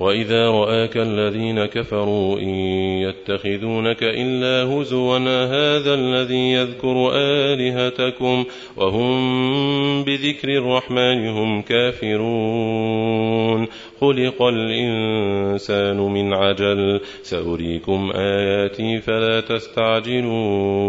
وإذا رآك الذين كفروا إن يتخذونك إلا هزوا هذا الذي يذكر آلهتكم وهم بذكر الرحمن هم كافرون خلق الإنسان من عجل سأريكم آياتي فلا تستعجلون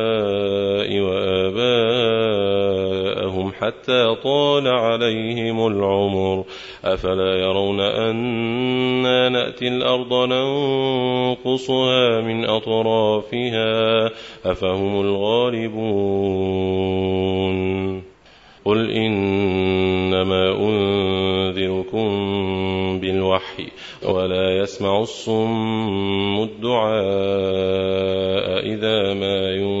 حتى طال عليهم العمر. أفلا يرون أنا نأتي الأرض ننقصها من أطرافها؟ أفهم الغالبون. قل إنما أنذركم بالوحي ولا يسمع الصم الدعاء إذا ما ينذرون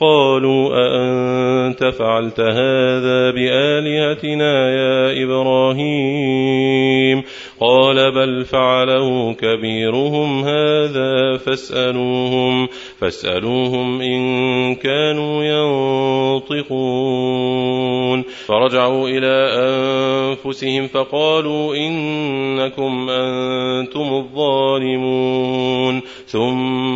قالوا أأنت فعلت هذا بآلهتنا يا إبراهيم؟ قال بل فعله كبيرهم هذا فاسألوهم فاسألوهم إن كانوا ينطقون. فرجعوا إلى أنفسهم فقالوا إنكم أنتم الظالمون. ثم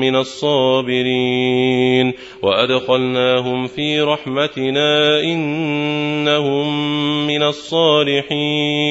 من الصابرين وأدخلناهم في رحمتنا إنهم من الصالحين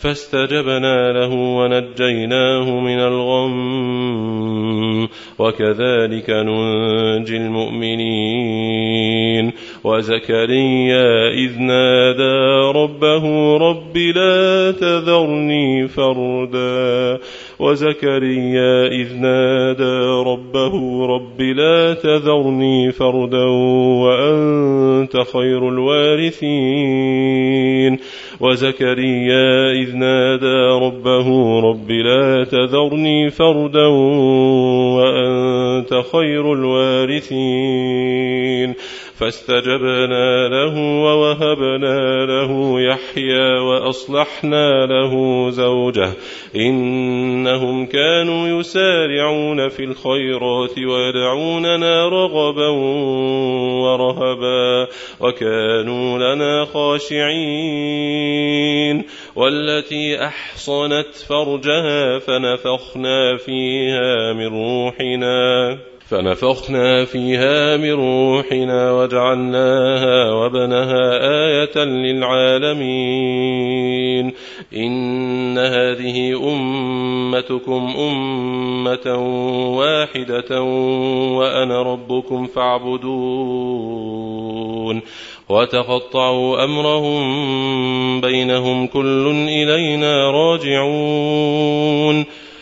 فاستجبنا له ونجيناه من الغم وكذلك ننجي المؤمنين. وزكريا إذ نادى ربه رب لا تذرني فردا. وزكريا إذ نادى ربه رب لا تذرني فردا وأنت خير الوارثين. وزكريا إذ نادى ربه رب لا تذرني فردا وأنت خير الوارثين. فاستجبنا له ووهبنا له يحيى وأصلحنا له زوجه. إنهم كانوا يسارعون في الخيرات ويدعوننا رغبا ورهبا. وكانوا لنا خاشعين. والتي أحصنت فرجها فنفخنا فيها من روحنا. فنفخنا فيها من روحنا وجعلناها وبنها آية للعالمين. إن هذه أمتكم أمة واحدة وأنا ربكم فاعبدون. وتقطعوا أمرهم بينهم كل إلينا راجعون.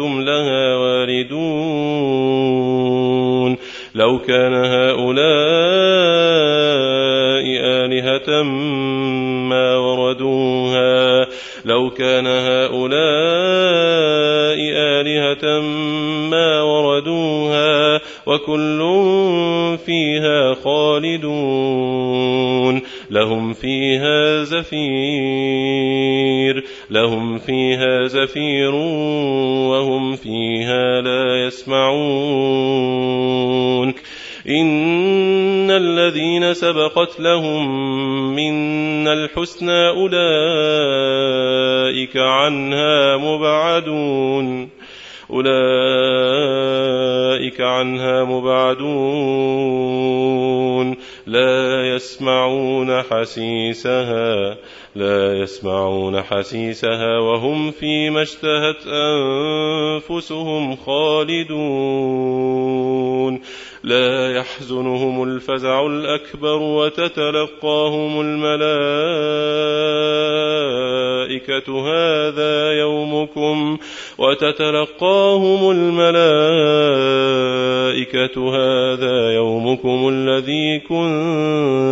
لها واردون. لو كان هؤلاء آلهة ما وردوها لو كان هؤلاء آلهة ما وردوها وكل فيها خالدون. لهم فيها زفير لهم فيها زفير يسمعون. إن الذين سبقت لهم منا الحسنى أولئك عنها مبعدون. أولئك عنها مبعدون. لا يسمعون حسيسها لا يسمعون حسيسها وهم فيما اشتهت أنفسهم خالدون. لا يحزنهم الفزع الأكبر وتتلقاهم الملائكة هذا يومكم. وتتلقاهم الملائكة هذا يومكم الذي كنتم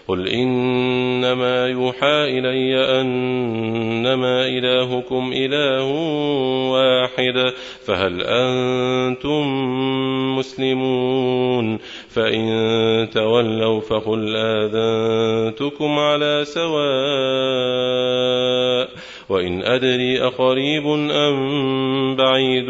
قل إنما يوحى إلي أنما إلهكم إله واحد فهل أنتم مسلمون فإن تولوا فقل آذنتكم على سواء وإن أدري أقريب أم بعيد